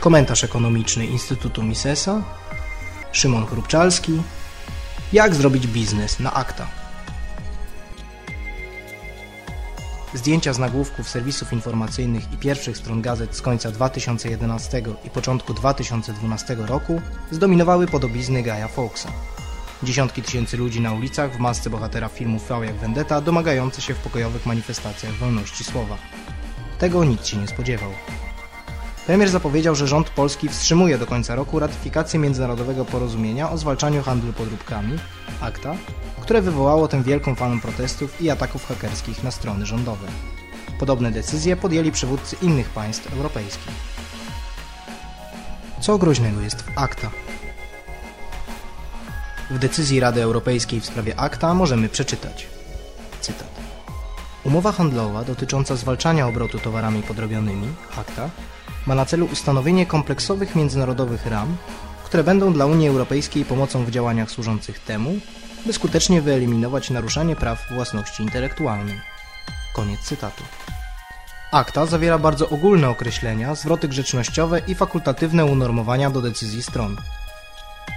Komentarz ekonomiczny Instytutu Misesa. Szymon Chrupczalski. Jak zrobić biznes na akta. Zdjęcia z nagłówków serwisów informacyjnych i pierwszych stron gazet z końca 2011 i początku 2012 roku zdominowały podobizny Gaja Fawkesa. Dziesiątki tysięcy ludzi na ulicach w masce bohatera filmu V jak Vendetta domagające się w pokojowych manifestacjach wolności słowa. Tego nikt się nie spodziewał. Premier zapowiedział, że rząd polski wstrzymuje do końca roku ratyfikację międzynarodowego porozumienia o zwalczaniu handlu podróbkami, ACTA, które wywołało tę wielką falę protestów i ataków hakerskich na strony rządowe. Podobne decyzje podjęli przywódcy innych państw europejskich. Co groźnego jest w ACTA? W decyzji Rady Europejskiej w sprawie ACTA możemy przeczytać. Cytat. Umowa handlowa dotycząca zwalczania obrotu towarami podrobionymi, ACTA, ma na celu ustanowienie kompleksowych międzynarodowych ram, które będą dla Unii Europejskiej pomocą w działaniach służących temu, by skutecznie wyeliminować naruszanie praw własności intelektualnej. Koniec cytatu. Akta zawiera bardzo ogólne określenia, zwroty grzecznościowe i fakultatywne unormowania do decyzji stron.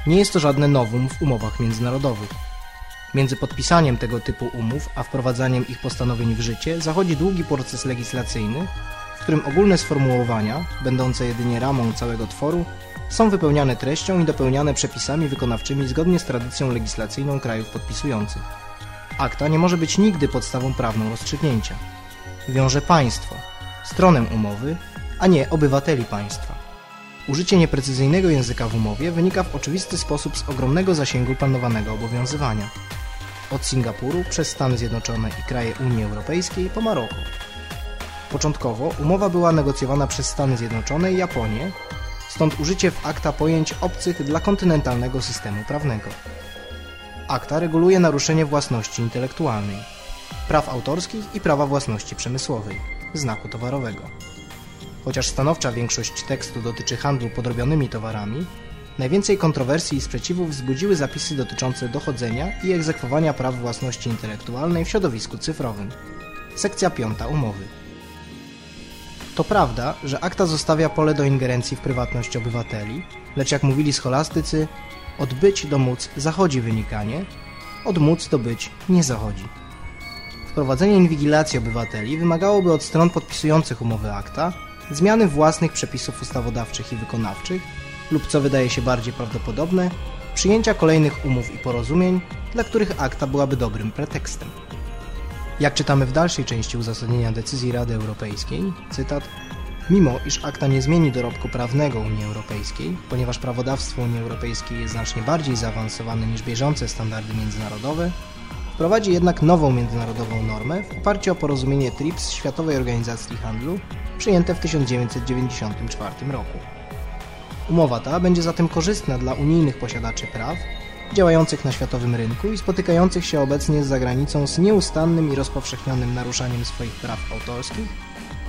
Nie jest to żadne nowum w umowach międzynarodowych. Między podpisaniem tego typu umów a wprowadzaniem ich postanowień w życie zachodzi długi proces legislacyjny, w którym ogólne sformułowania, będące jedynie ramą całego tworu, są wypełniane treścią i dopełniane przepisami wykonawczymi zgodnie z tradycją legislacyjną krajów podpisujących. Akta nie może być nigdy podstawą prawną rozstrzygnięcia. Wiąże państwo, stronę umowy, a nie obywateli państwa. Użycie nieprecyzyjnego języka w umowie wynika w oczywisty sposób z ogromnego zasięgu planowanego obowiązywania. Od Singapuru przez Stany Zjednoczone i kraje Unii Europejskiej po Maroko. Początkowo umowa była negocjowana przez Stany Zjednoczone i Japonię, stąd użycie w akta pojęć obcych dla kontynentalnego systemu prawnego. Akta reguluje naruszenie własności intelektualnej, praw autorskich i prawa własności przemysłowej, znaku towarowego. Chociaż stanowcza większość tekstu dotyczy handlu podrobionymi towarami, najwięcej kontrowersji i sprzeciwów wzbudziły zapisy dotyczące dochodzenia i egzekwowania praw własności intelektualnej w środowisku cyfrowym. Sekcja 5 umowy. To prawda, że akta zostawia pole do ingerencji w prywatność obywateli, lecz jak mówili scholastycy, od być do móc zachodzi wynikanie, od móc do być nie zachodzi. Wprowadzenie inwigilacji obywateli wymagałoby od stron podpisujących umowy akta zmiany własnych przepisów ustawodawczych i wykonawczych lub co wydaje się bardziej prawdopodobne, przyjęcia kolejnych umów i porozumień, dla których akta byłaby dobrym pretekstem. Jak czytamy w dalszej części uzasadnienia decyzji Rady Europejskiej, cytat Mimo iż akta nie zmieni dorobku prawnego Unii Europejskiej, ponieważ prawodawstwo Unii Europejskiej jest znacznie bardziej zaawansowane niż bieżące standardy międzynarodowe, wprowadzi jednak nową międzynarodową normę w oparciu o porozumienie TRIPS Światowej Organizacji Handlu przyjęte w 1994 roku. Umowa ta będzie zatem korzystna dla unijnych posiadaczy praw, działających na światowym rynku i spotykających się obecnie z zagranicą z nieustannym i rozpowszechnionym naruszaniem swoich praw autorskich,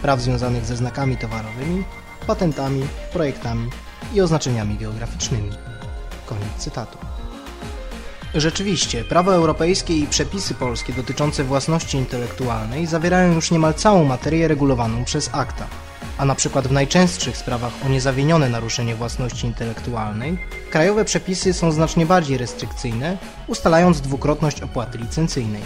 praw związanych ze znakami towarowymi, patentami, projektami i oznaczeniami geograficznymi. Koniec cytatu. Rzeczywiście, prawo europejskie i przepisy polskie dotyczące własności intelektualnej zawierają już niemal całą materię regulowaną przez akta, a na przykład w najczęstszych sprawach o niezawinione naruszenie własności intelektualnej, krajowe przepisy są znacznie bardziej restrykcyjne, ustalając dwukrotność opłaty licencyjnej.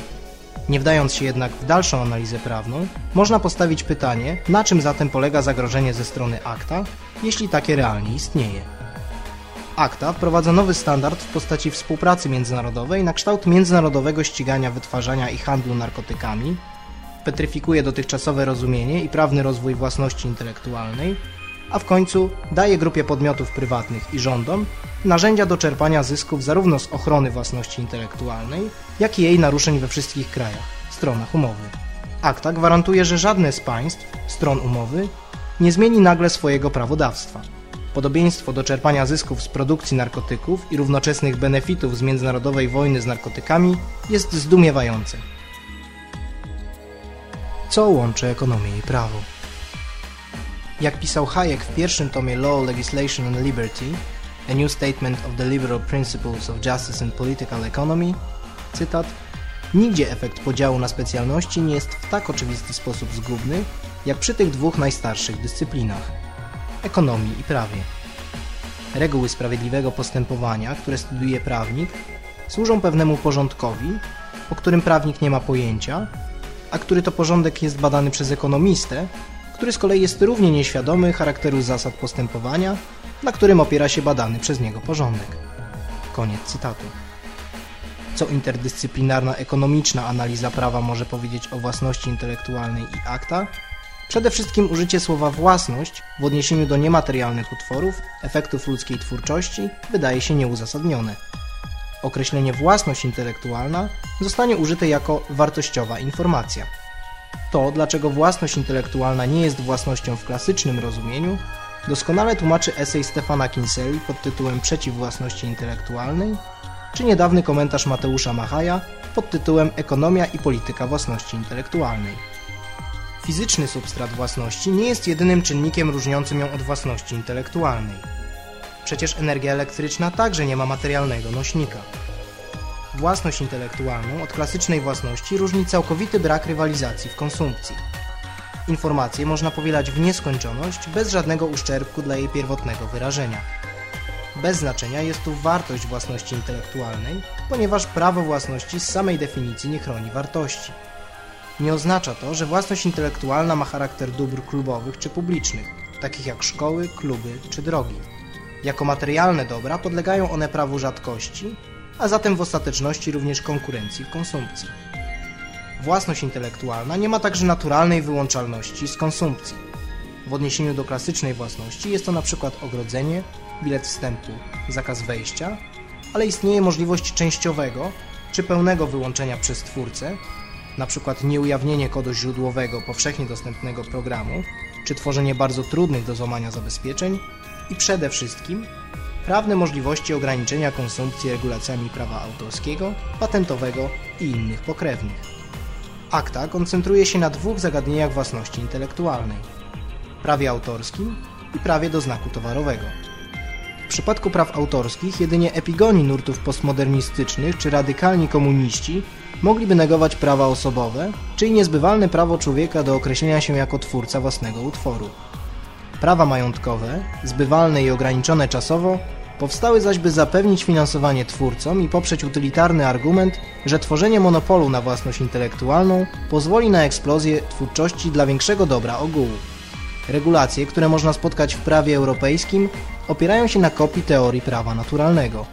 Nie wdając się jednak w dalszą analizę prawną, można postawić pytanie, na czym zatem polega zagrożenie ze strony akta, jeśli takie realnie istnieje. Akta wprowadza nowy standard w postaci współpracy międzynarodowej na kształt międzynarodowego ścigania wytwarzania i handlu narkotykami, petryfikuje dotychczasowe rozumienie i prawny rozwój własności intelektualnej, a w końcu daje grupie podmiotów prywatnych i rządom narzędzia do czerpania zysków zarówno z ochrony własności intelektualnej, jak i jej naruszeń we wszystkich krajach, stronach umowy. Akta gwarantuje, że żadne z państw, stron umowy, nie zmieni nagle swojego prawodawstwa. Podobieństwo do czerpania zysków z produkcji narkotyków i równoczesnych benefitów z międzynarodowej wojny z narkotykami jest zdumiewające. Co łączy ekonomię i prawo? Jak pisał Hayek w pierwszym tomie Law, Legislation and Liberty, A New Statement of the Liberal Principles of Justice and Political Economy, cytat, Nigdzie efekt podziału na specjalności nie jest w tak oczywisty sposób zgubny, jak przy tych dwóch najstarszych dyscyplinach ekonomii i prawie. Reguły sprawiedliwego postępowania, które studiuje prawnik, służą pewnemu porządkowi, o którym prawnik nie ma pojęcia, a który to porządek jest badany przez ekonomistę, który z kolei jest równie nieświadomy charakteru zasad postępowania, na którym opiera się badany przez niego porządek. Koniec cytatu. Co interdyscyplinarna ekonomiczna analiza prawa może powiedzieć o własności intelektualnej i akta? Przede wszystkim użycie słowa własność w odniesieniu do niematerialnych utworów, efektów ludzkiej twórczości wydaje się nieuzasadnione. Określenie własność intelektualna zostanie użyte jako wartościowa informacja. To, dlaczego własność intelektualna nie jest własnością w klasycznym rozumieniu, doskonale tłumaczy esej Stefana Kinsey pod tytułem Przeciw własności intelektualnej, czy niedawny komentarz Mateusza Machaja pod tytułem Ekonomia i polityka własności intelektualnej. Fizyczny substrat własności nie jest jedynym czynnikiem różniącym ją od własności intelektualnej. Przecież energia elektryczna także nie ma materialnego nośnika. Własność intelektualną od klasycznej własności różni całkowity brak rywalizacji w konsumpcji. Informacje można powielać w nieskończoność bez żadnego uszczerbku dla jej pierwotnego wyrażenia. Bez znaczenia jest tu wartość własności intelektualnej, ponieważ prawo własności z samej definicji nie chroni wartości. Nie oznacza to, że własność intelektualna ma charakter dóbr klubowych czy publicznych, takich jak szkoły, kluby czy drogi. Jako materialne dobra podlegają one prawu rzadkości, a zatem w ostateczności również konkurencji w konsumpcji. Własność intelektualna nie ma także naturalnej wyłączalności z konsumpcji. W odniesieniu do klasycznej własności jest to przykład ogrodzenie, bilet wstępu, zakaz wejścia, ale istnieje możliwość częściowego czy pełnego wyłączenia przez twórcę, np. nieujawnienie kodu źródłowego powszechnie dostępnego programu, czy tworzenie bardzo trudnych do złamania zabezpieczeń i przede wszystkim prawne możliwości ograniczenia konsumpcji regulacjami prawa autorskiego, patentowego i innych pokrewnych. Akta koncentruje się na dwóch zagadnieniach własności intelektualnej: prawie autorskim i prawie do znaku towarowego. W przypadku praw autorskich jedynie epigoni nurtów postmodernistycznych czy radykalni komuniści mogliby negować prawa osobowe, czyli niezbywalne prawo człowieka do określenia się jako twórca własnego utworu. Prawa majątkowe, zbywalne i ograniczone czasowo, powstały zaś by zapewnić finansowanie twórcom i poprzeć utylitarny argument, że tworzenie monopolu na własność intelektualną pozwoli na eksplozję twórczości dla większego dobra ogółu. Regulacje, które można spotkać w prawie europejskim, opierają się na kopii teorii prawa naturalnego.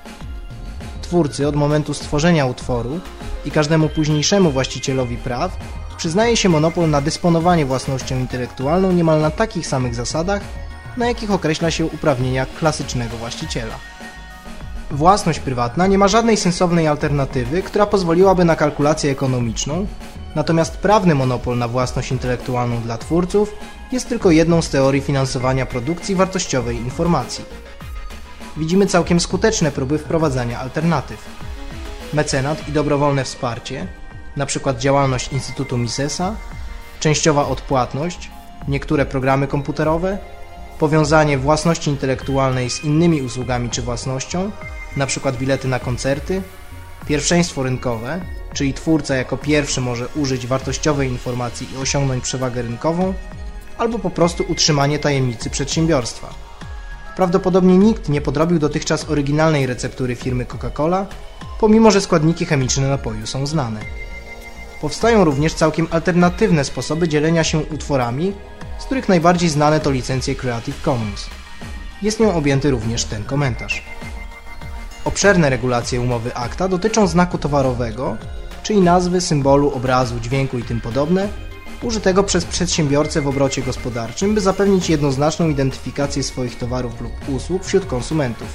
Twórcy od momentu stworzenia utworu i każdemu późniejszemu właścicielowi praw przyznaje się monopol na dysponowanie własnością intelektualną niemal na takich samych zasadach, na jakich określa się uprawnienia klasycznego właściciela. Własność prywatna nie ma żadnej sensownej alternatywy, która pozwoliłaby na kalkulację ekonomiczną, natomiast prawny monopol na własność intelektualną dla twórców jest tylko jedną z teorii finansowania produkcji wartościowej informacji. Widzimy całkiem skuteczne próby wprowadzania alternatyw. Mecenat i dobrowolne wsparcie, np. działalność Instytutu Misesa, częściowa odpłatność, niektóre programy komputerowe, powiązanie własności intelektualnej z innymi usługami czy własnością, np. bilety na koncerty, pierwszeństwo rynkowe, czyli twórca jako pierwszy może użyć wartościowej informacji i osiągnąć przewagę rynkową, albo po prostu utrzymanie tajemnicy przedsiębiorstwa. Prawdopodobnie nikt nie podrobił dotychczas oryginalnej receptury firmy Coca-Cola, pomimo że składniki chemiczne napoju są znane. Powstają również całkiem alternatywne sposoby dzielenia się utworami, z których najbardziej znane to licencje Creative Commons. Jest nią objęty również ten komentarz. Obszerne regulacje umowy akta dotyczą znaku towarowego, czyli nazwy, symbolu, obrazu, dźwięku i tym podobne, użytego przez przedsiębiorcę w obrocie gospodarczym, by zapewnić jednoznaczną identyfikację swoich towarów lub usług wśród konsumentów.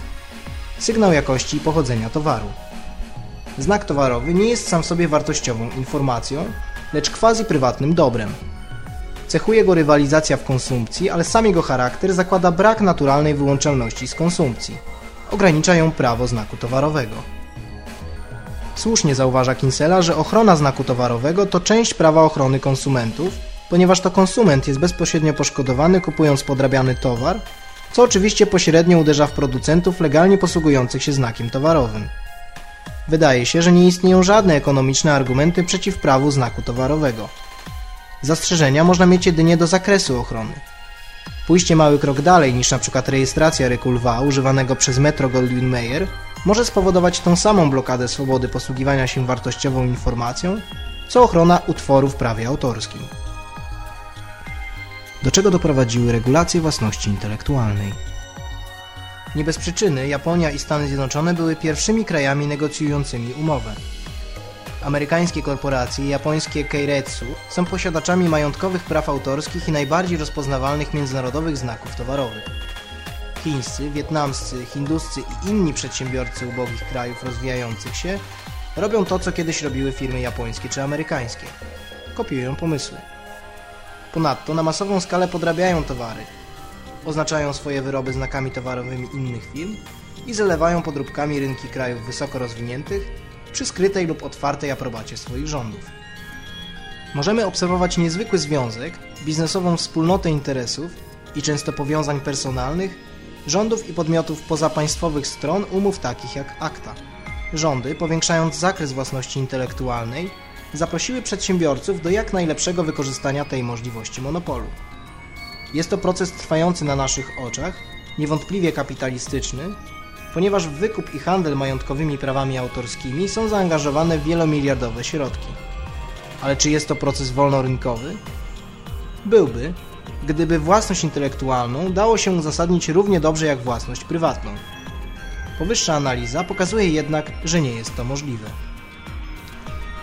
Sygnał jakości i pochodzenia towaru. Znak towarowy nie jest sam w sobie wartościową informacją, lecz quasi prywatnym dobrem. Cechuje go rywalizacja w konsumpcji, ale sam jego charakter zakłada brak naturalnej wyłączalności z konsumpcji. Ogranicza ją prawo znaku towarowego. Słusznie zauważa Kinsella, że ochrona znaku towarowego to część prawa ochrony konsumentów, ponieważ to konsument jest bezpośrednio poszkodowany kupując podrabiany towar, co oczywiście pośrednio uderza w producentów legalnie posługujących się znakiem towarowym. Wydaje się, że nie istnieją żadne ekonomiczne argumenty przeciw prawu znaku towarowego. Zastrzeżenia można mieć jedynie do zakresu ochrony. Pójście mały krok dalej niż przykład rejestracja Rekulwa używanego przez Metro Goldwyn Mayer może spowodować tą samą blokadę swobody posługiwania się wartościową informacją, co ochrona utworu w prawie autorskim. Do czego doprowadziły regulacje własności intelektualnej? Nie bez przyczyny Japonia i Stany Zjednoczone były pierwszymi krajami negocjującymi umowę. Amerykańskie korporacje i japońskie Keiretsu są posiadaczami majątkowych praw autorskich i najbardziej rozpoznawalnych międzynarodowych znaków towarowych. Chińscy, wietnamscy, hinduscy i inni przedsiębiorcy ubogich krajów rozwijających się robią to, co kiedyś robiły firmy japońskie czy amerykańskie. Kopiują pomysły. Ponadto na masową skalę podrabiają towary, oznaczają swoje wyroby znakami towarowymi innych firm i zalewają podróbkami rynki krajów wysoko rozwiniętych przy skrytej lub otwartej aprobacie swoich rządów. Możemy obserwować niezwykły związek, biznesową wspólnotę interesów i często powiązań personalnych rządów i podmiotów pozapaństwowych stron umów takich jak ACTA. Rządy, powiększając zakres własności intelektualnej, zaprosiły przedsiębiorców do jak najlepszego wykorzystania tej możliwości monopolu. Jest to proces trwający na naszych oczach, niewątpliwie kapitalistyczny, ponieważ w wykup i handel majątkowymi prawami autorskimi są zaangażowane wielomiliardowe środki. Ale czy jest to proces wolnorynkowy? Byłby, gdyby własność intelektualną dało się uzasadnić równie dobrze jak własność prywatną. Powyższa analiza pokazuje jednak, że nie jest to możliwe.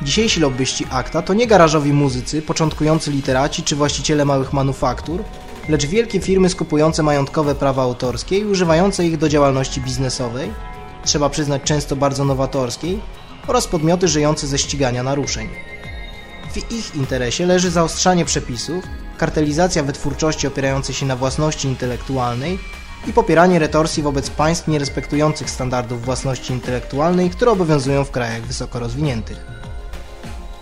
Dzisiejsi lobbyści akta to nie garażowi muzycy, początkujący literaci czy właściciele małych manufaktur, lecz wielkie firmy skupujące majątkowe prawa autorskie i używające ich do działalności biznesowej, trzeba przyznać często bardzo nowatorskiej, oraz podmioty żyjące ze ścigania naruszeń. W ich interesie leży zaostrzanie przepisów, kartelizacja wytwórczości opierającej się na własności intelektualnej i popieranie retorsji wobec państw nierespektujących standardów własności intelektualnej, które obowiązują w krajach wysoko rozwiniętych.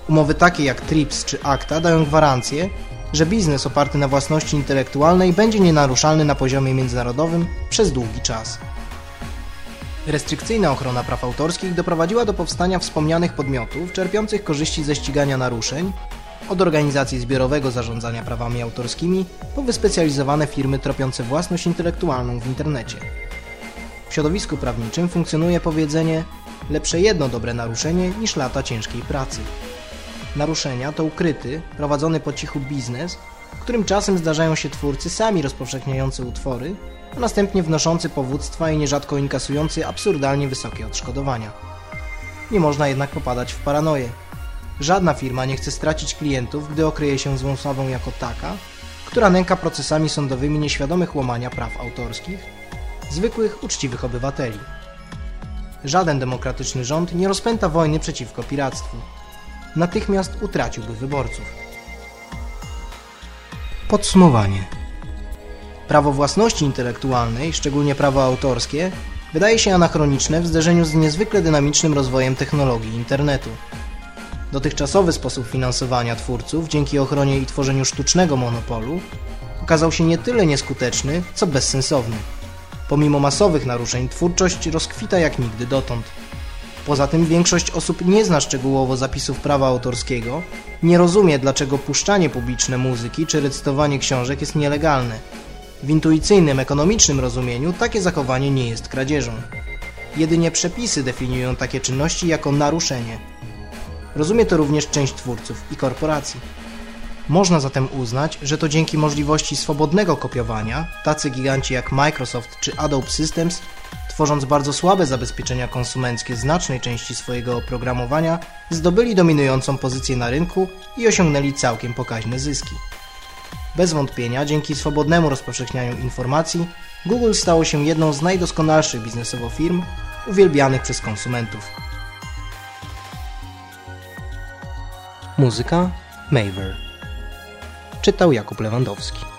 Umowy takie jak TRIPS czy ACTA dają gwarancję, że biznes oparty na własności intelektualnej będzie nienaruszalny na poziomie międzynarodowym przez długi czas. Restrykcyjna ochrona praw autorskich doprowadziła do powstania wspomnianych podmiotów czerpiących korzyści ze ścigania naruszeń, od organizacji zbiorowego zarządzania prawami autorskimi po wyspecjalizowane firmy tropiące własność intelektualną w internecie. W środowisku prawniczym funkcjonuje powiedzenie lepsze jedno dobre naruszenie niż lata ciężkiej pracy. Naruszenia to ukryty, prowadzony po cichu biznes, w którym czasem zdarzają się twórcy sami rozpowszechniający utwory, a następnie wnoszący powództwa i nierzadko inkasujący absurdalnie wysokie odszkodowania. Nie można jednak popadać w paranoję. Żadna firma nie chce stracić klientów, gdy okryje się złą sławą jako taka, która nęka procesami sądowymi nieświadomych łamania praw autorskich, zwykłych, uczciwych obywateli. Żaden demokratyczny rząd nie rozpęta wojny przeciwko piractwu. Natychmiast utraciłby wyborców. Podsumowanie. Prawo własności intelektualnej, szczególnie prawo autorskie, wydaje się anachroniczne w zderzeniu z niezwykle dynamicznym rozwojem technologii internetu. Dotychczasowy sposób finansowania twórców dzięki ochronie i tworzeniu sztucznego monopolu okazał się nie tyle nieskuteczny, co bezsensowny. Pomimo masowych naruszeń twórczość rozkwita jak nigdy dotąd. Poza tym większość osób nie zna szczegółowo zapisów prawa autorskiego, nie rozumie dlaczego puszczanie publiczne muzyki czy recytowanie książek jest nielegalne. W intuicyjnym, ekonomicznym rozumieniu takie zachowanie nie jest kradzieżą. Jedynie przepisy definiują takie czynności jako naruszenie. Rozumie to również część twórców i korporacji. Można zatem uznać, że to dzięki możliwości swobodnego kopiowania tacy giganci jak Microsoft czy Adobe Systems, tworząc bardzo słabe zabezpieczenia konsumenckie znacznej części swojego oprogramowania, zdobyli dominującą pozycję na rynku i osiągnęli całkiem pokaźne zyski. Bez wątpienia, dzięki swobodnemu rozpowszechnianiu informacji, Google stało się jedną z najdoskonalszych biznesowo firm uwielbianych przez konsumentów. Muzyka Maver. Czytał Jakub Lewandowski.